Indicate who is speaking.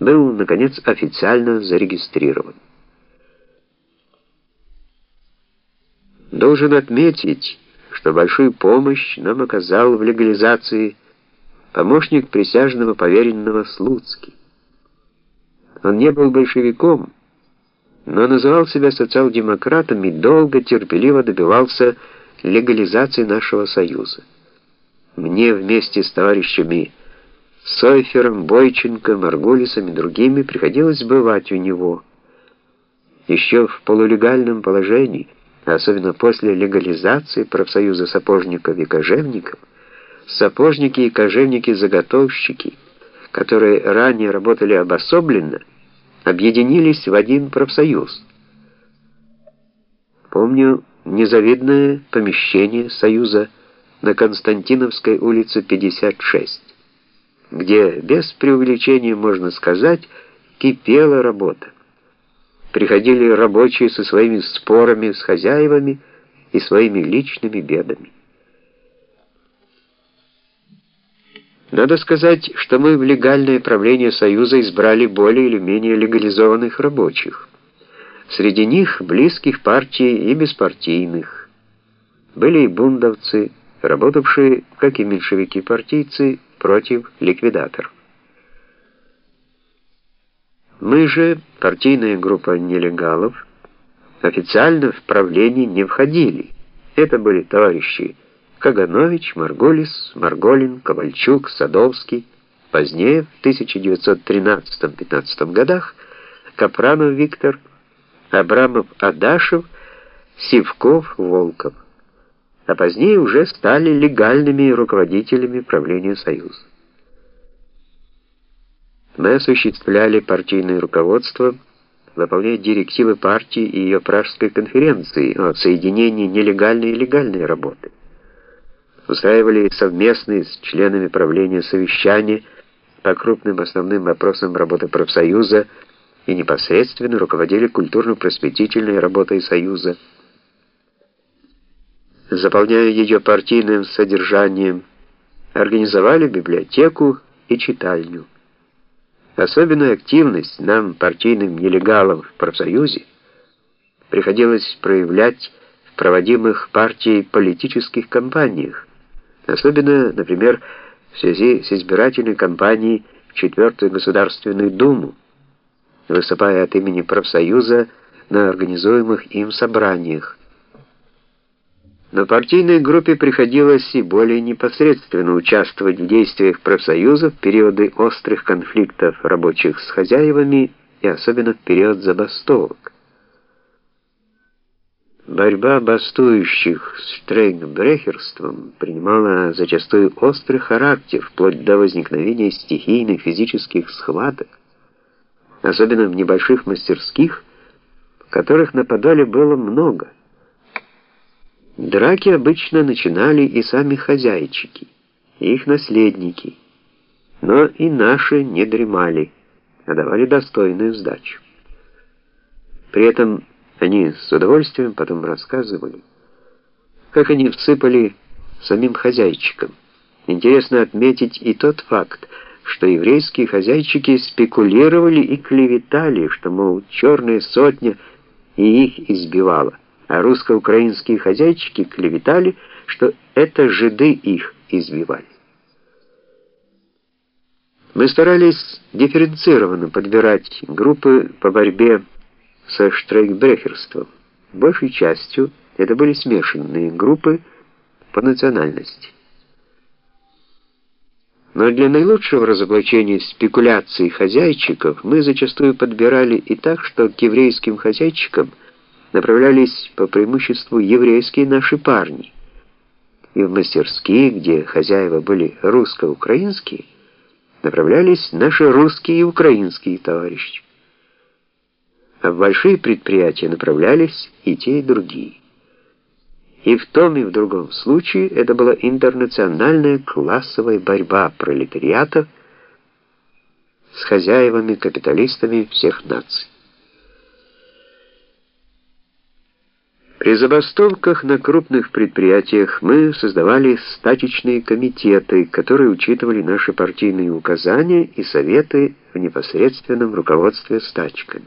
Speaker 1: был, наконец, официально зарегистрирован. Должен отметить, что большую помощь нам оказал в легализации помощник присяжного поверенного Слуцкий. Он не был большевиком, но называл себя социал-демократом и долго терпеливо добивался легализации нашего союза. Мне вместе с товарищами Сойфером, Бойченко, Маргулисом и другими приходилось бывать у него. Еще в полулегальном положении, особенно после легализации профсоюза сапожников и кожевников, сапожники и кожевники-заготовщики, которые ранее работали обособленно, объединились в один профсоюз. Помню незавидное помещение союза на Константиновской улице 56, где, без преувеличения можно сказать, кипела работа. Приходили рабочие со своими спорами с хозяевами и своими личными бедами. Надо сказать, что мы в легальное правление Союза избрали более или менее легализованных рабочих. Среди них близких партии и беспартийных. Были и бундовцы, работавшие, как и меньшевики-партийцы, против ликвидаторов. Мы же, партийная группа нелегалов, официально в правление не входили. Это были товарищи Каганович, Марголис, Марголин, Ковальчук, Садовский. Позднее, в 1913-15 годах, Капранов Виктор, Абрамов Адашев, Сивков, Волков а позднее уже стали легальными руководителями правления Союза. Мы осуществляли партийное руководство, выполняя директивы партии и ее Пражской конференции о соединении нелегальной и легальной работы. Устраивали совместные с членами правления совещания по крупным основным вопросам работы профсоюза и непосредственно руководили культурно-просветительной работой Союза, заполняя ее партийным содержанием, организовали библиотеку и читальню. Особенную активность нам, партийным нелегалам в профсоюзе, приходилось проявлять в проводимых партией политических кампаниях, особенно, например, в связи с избирательной кампанией в Четвертую Государственную Думу, выступая от имени профсоюза на организуемых им собраниях, но партийной группе приходилось и более непосредственно участвовать в действиях профсоюзов в периоды острых конфликтов рабочих с хозяевами и особенно в период забастовок. Борьба бастующих с штрейкбрехерством принимала зачастую острый характер, вплоть до возникновения стихийных физических схваток, особенно в небольших мастерских, которых на Подоле было много. Драки обычно начинали и сами хозяйчики, и их наследники, но и наши не дремали, а давали достойную сдачу. При этом они с удовольствием потом рассказывали, как они всыпали самим хозяйчикам. Интересно отметить и тот факт, что еврейские хозяйчики спекулировали и клеветали, что, мол, черная сотня и их избивала а русско-украинские хозяйчики клеветали, что это жиды их избивали. Мы старались дифференцированно подбирать группы по борьбе со штрейкбрехерством. Большей частью это были смешанные группы по национальности. Но для наилучшего разоблачения спекуляций хозяйчиков мы зачастую подбирали и так, что к еврейским хозяйчикам – направлялись по преимуществу еврейские наши парни. И в мастерские, где хозяева были русско-украинские, направлялись наши русские и украинские товарищи. А в большие предприятия направлялись и те, и другие. И в том и в другом случае это была интернациональная классовая борьба пролетариата с хозяевами-капиталистами всех наций. При забастовках на крупных предприятиях мы создавали стачечные комитеты, которые учитывали наши партийные указания и советы в непосредственном руководстве стачками.